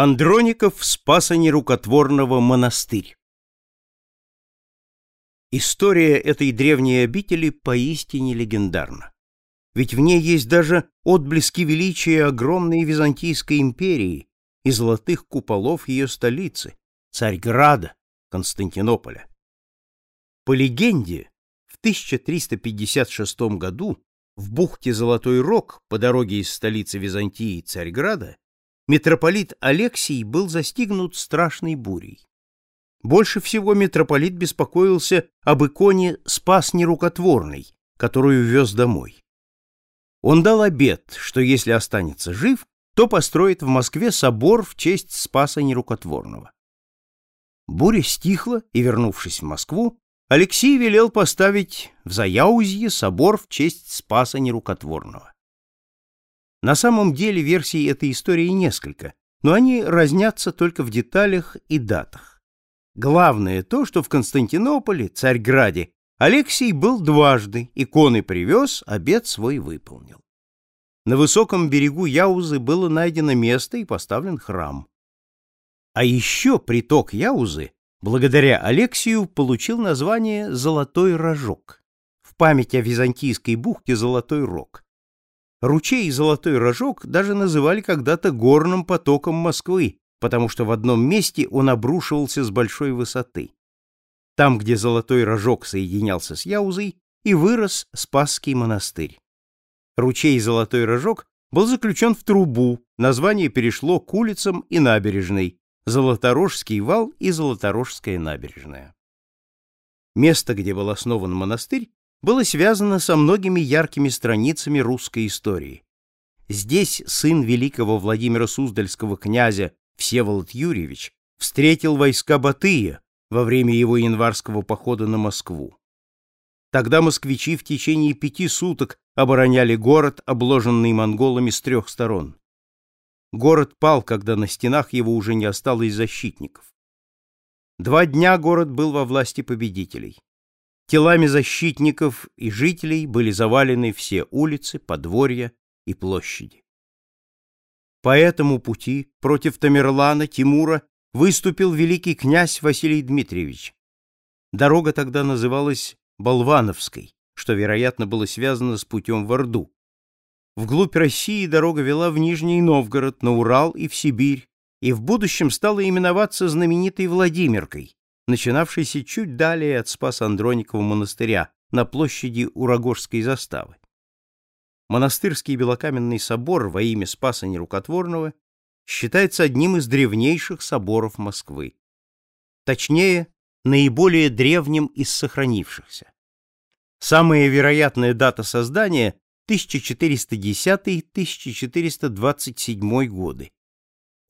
Андроников спаса нерукотворного монастырь. История этой древней обители поистине легендарна. Ведь в ней есть даже отблески величия огромной Византийской империи и золотых куполов ее столицы, Царьграда, Константинополя. По легенде, в 1356 году в бухте Золотой Рог по дороге из столицы Византии Царьграда митрополит Алексий был застигнут страшной бурей. Больше всего митрополит беспокоился об иконе «Спас нерукотворный», которую вез домой. Он дал обет, что если останется жив, то построит в Москве собор в честь Спаса Нерукотворного. Буря стихла, и, вернувшись в Москву, Алексей велел поставить в Заяузье собор в честь Спаса Нерукотворного. На самом деле версий этой истории несколько, но они разнятся только в деталях и датах. Главное то, что в Константинополе, Царьграде, Алексий был дважды, иконы привез, обед свой выполнил. На высоком берегу Яузы было найдено место и поставлен храм. А еще приток Яузы, благодаря Алексию, получил название «Золотой рожок» в память о византийской бухте Золотой Рог. Ручей Золотой Рожок даже называли когда-то горным потоком Москвы, потому что в одном месте он обрушивался с большой высоты. Там, где Золотой Рожок соединялся с Яузой, и вырос Спасский монастырь. Ручей Золотой Рожок был заключен в трубу, название перешло к улицам и набережной, Золоторожский вал и Золоторожская набережная. Место, где был основан монастырь, было связано со многими яркими страницами русской истории. Здесь сын великого Владимира Суздальского князя Всеволод Юрьевич встретил войска Батыя во время его январского похода на Москву. Тогда москвичи в течение пяти суток обороняли город, обложенный монголами с трех сторон. Город пал, когда на стенах его уже не осталось защитников. Два дня город был во власти победителей. Телами защитников и жителей были завалены все улицы, подворья и площади. По этому пути против Тамерлана, Тимура, выступил великий князь Василий Дмитриевич. Дорога тогда называлась Болвановской, что, вероятно, было связано с путем в Орду. Вглубь России дорога вела в Нижний Новгород, на Урал и в Сибирь, и в будущем стала именоваться знаменитой Владимиркой, начинавшийся чуть далее от Спас-Андроникова монастыря на площади Урагожской заставы. Монастырский белокаменный собор во имя Спаса Нерукотворного считается одним из древнейших соборов Москвы. Точнее, наиболее древним из сохранившихся. Самая вероятная дата создания – 1410-1427 годы.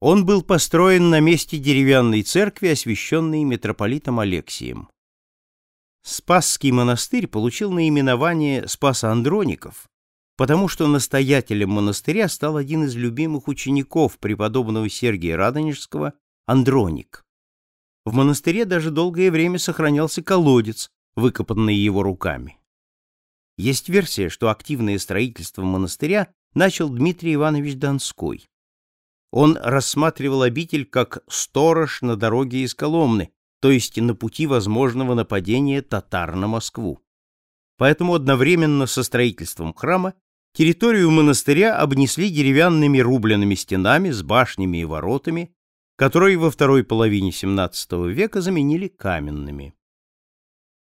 Он был построен на месте деревянной церкви, освященной митрополитом Алексием. Спасский монастырь получил наименование Спаса Андроников, потому что настоятелем монастыря стал один из любимых учеников преподобного Сергия Радонежского Андроник. В монастыре даже долгое время сохранялся колодец, выкопанный его руками. Есть версия, что активное строительство монастыря начал Дмитрий Иванович Донской. Он рассматривал обитель как сторож на дороге из Коломны, то есть на пути возможного нападения татар на Москву. Поэтому одновременно со строительством храма территорию монастыря обнесли деревянными рубленными стенами с башнями и воротами, которые во второй половине XVII века заменили каменными.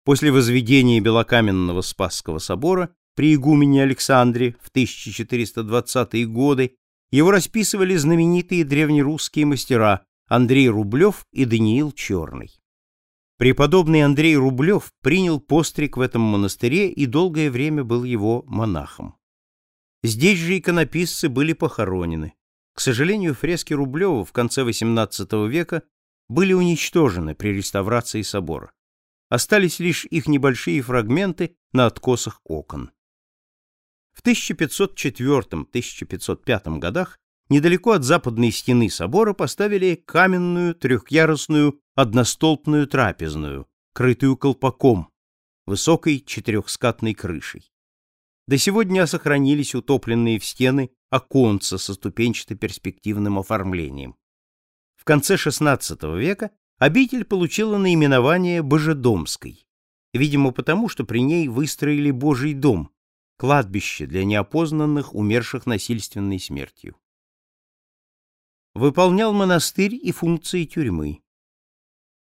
После возведения белокаменного Спасского собора при игумене Александре в 1420-е годы его расписывали знаменитые древнерусские мастера Андрей Рублев и Даниил Черный. Преподобный Андрей Рублев принял постриг в этом монастыре и долгое время был его монахом. Здесь же иконописцы были похоронены. К сожалению, фрески Рублева в конце XVIII века были уничтожены при реставрации собора. Остались лишь их небольшие фрагменты на откосах окон. В 1504-1505 годах недалеко от западной стены собора поставили каменную трехъярусную одностолпную трапезную, крытую колпаком, высокой четырехскатной крышей. До сегодня сохранились утопленные в стены оконца со ступенчато-перспективным оформлением. в конце XVI века обитель получила наименование Божедомской, видимо потому, что при ней выстроили Божий дом, кладбище для неопознанных, умерших насильственной смертью. Выполнял монастырь и функции тюрьмы.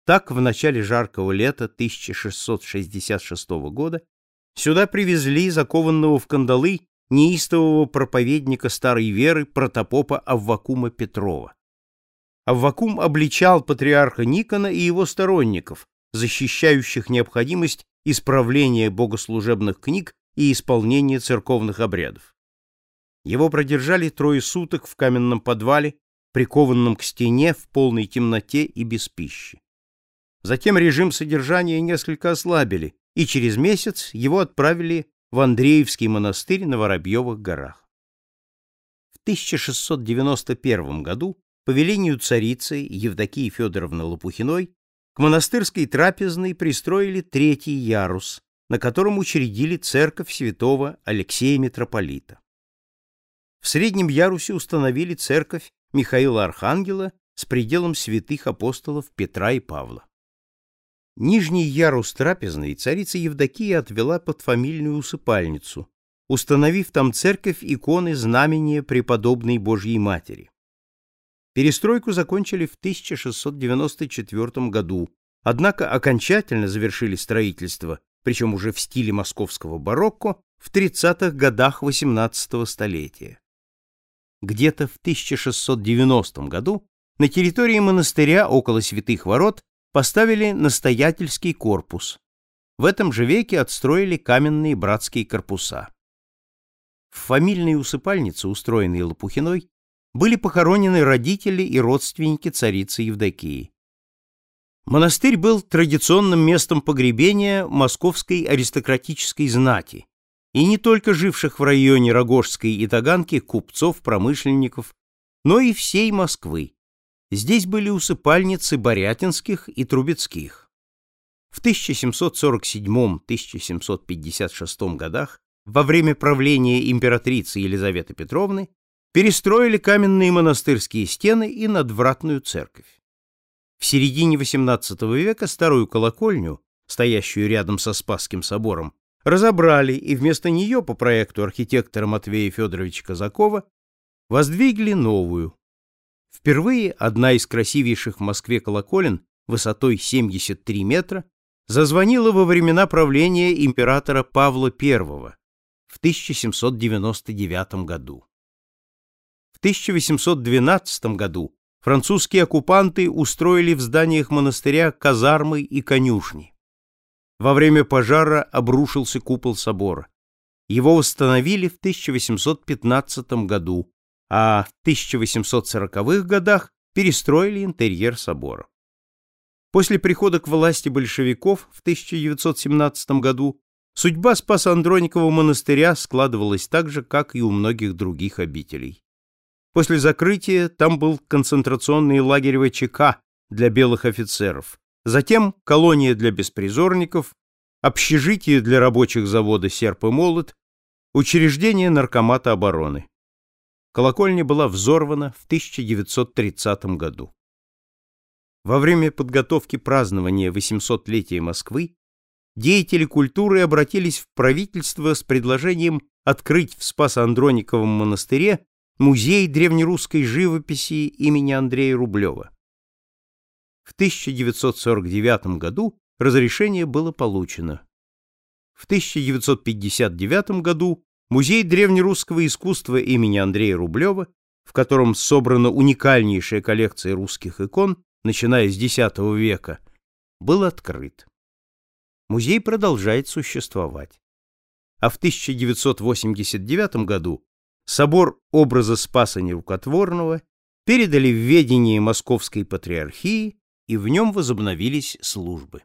Так, в начале жаркого лета 1666 года сюда привезли закованного в кандалы неистового проповедника старой веры протопопа Аввакума Петрова. Аввакум обличал патриарха Никона и его сторонников, защищающих необходимость исправления богослужебных книг и исполнения церковных обрядов. Его продержали трое суток в каменном подвале, прикованном к стене в полной темноте и без пищи. Затем режим содержания несколько ослабили, и через месяц его отправили в Андреевский монастырь на Воробьевых горах. В 1691 году по велению царицы Евдокии Федоровны Лопухиной к монастырской трапезной пристроили третий ярус, на котором учредили церковь святого Алексея Митрополита. В среднем ярусе установили церковь Михаила Архангела с пределом святых апостолов Петра и Павла. Нижний ярус трапезной царица Евдокия отвела под фамильную усыпальницу, установив там церковь иконы знамения преподобной Божьей Матери. Перестройку закончили в 1694 году, однако окончательно завершили строительство, причем уже в стиле московского барокко, в 30-х годах XVIII столетия. Где-то в 1690 году на территории монастыря около Святых Ворот поставили настоятельский корпус. В этом же веке отстроили каменные братские корпуса. В фамильной усыпальнице, устроенной Лопухиной, были похоронены родители и родственники царицы Евдокии. Монастырь был традиционным местом погребения московской аристократической знати, и не только живших в районе Рогожской и Таганки купцов, промышленников, но и всей Москвы. Здесь были усыпальницы Борятинских и Трубецких. В 1747-1756 годах, во время правления императрицы Елизаветы Петровны, перестроили каменные монастырские стены и надвратную церковь. В середине XVIII века старую колокольню, стоящую рядом со Спасским собором, разобрали и вместо нее по проекту архитектора Матвея Федоровича Казакова воздвигли новую. Впервые одна из красивейших в Москве колоколен высотой 73 метра зазвонила во времена правления императора Павла I в 1799 году. 1812 году французские оккупанты устроили в зданиях монастыря казармы и конюшни. Во время пожара обрушился купол собора. Его восстановили в 1815 году, а в 1840-х годах перестроили интерьер собора. После прихода к власти большевиков в 1917 году судьба Спаса-Андроникова монастыря складывалась так же, как и у многих других обителей. После закрытия там был концентрационный лагерь ВЧК для белых офицеров, затем колония для беспризорников, общежитие для рабочих завода «Серп и молот», учреждение Наркомата обороны. Колокольня была взорвана в 1930 году. Во время подготовки празднования 800-летия Москвы деятели культуры обратились в правительство с предложением открыть в Спасо-Андрониковом монастыре Музей древнерусской живописи имени Андрея Рублева. В 1949 году разрешение было получено. В 1959 году Музей древнерусского искусства имени Андрея Рублева, в котором собрана уникальнейшая коллекция русских икон, начиная с X века, был открыт. Музей продолжает существовать. А в 1989 году собор образа Спаса Нерукотворного передали в ведение Московской Патриархии, и в нем возобновились службы.